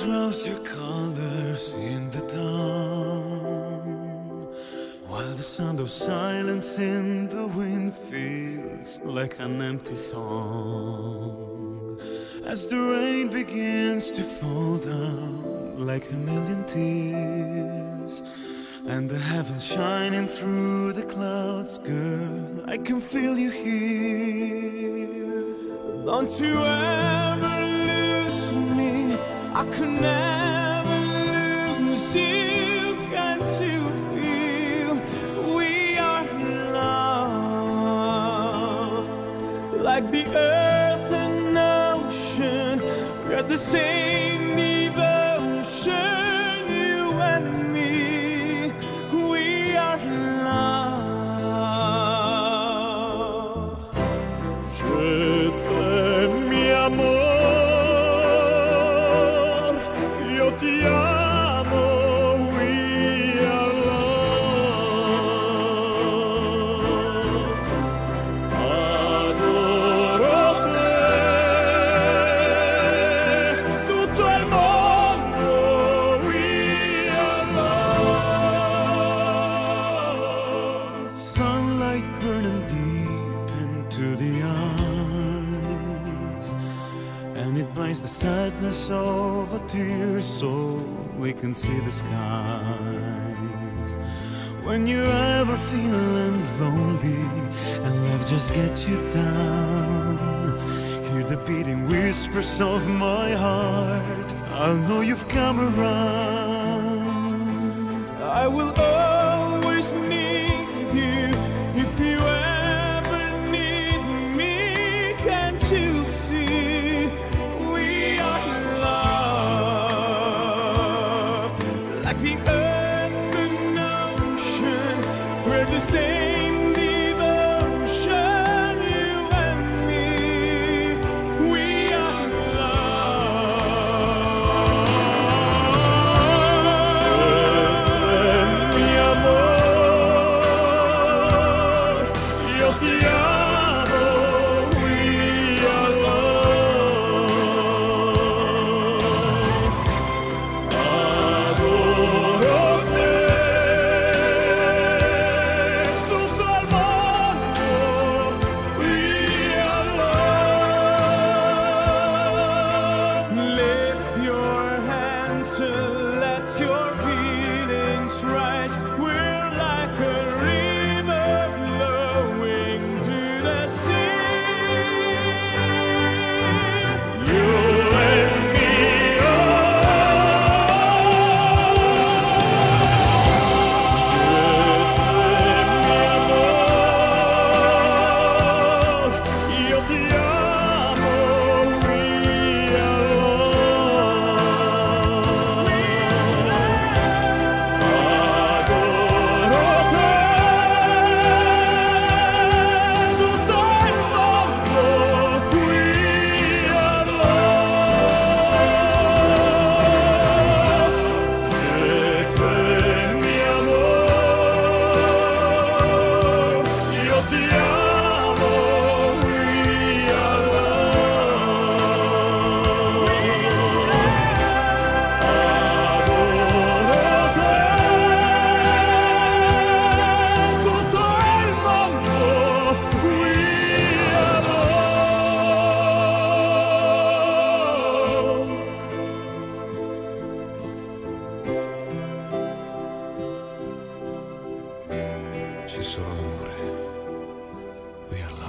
lost your colors in the dawn. While the sound of silence in the wind feels like an empty song. As the rain begins to fall down like a million tears. And the heavens shining through the clouds, girl, I can feel you here. Don't you ever I could never lose you. Can't you feel we are in love? Like the earth and ocean, we're the same Sunlight burning deep into the eyes, and it blinds the sadness of a tear so we can see the skies. When you're ever feeling lonely and love just gets you down, hear the beating whispers of my heart. I'll know you've come around. I will we're the We are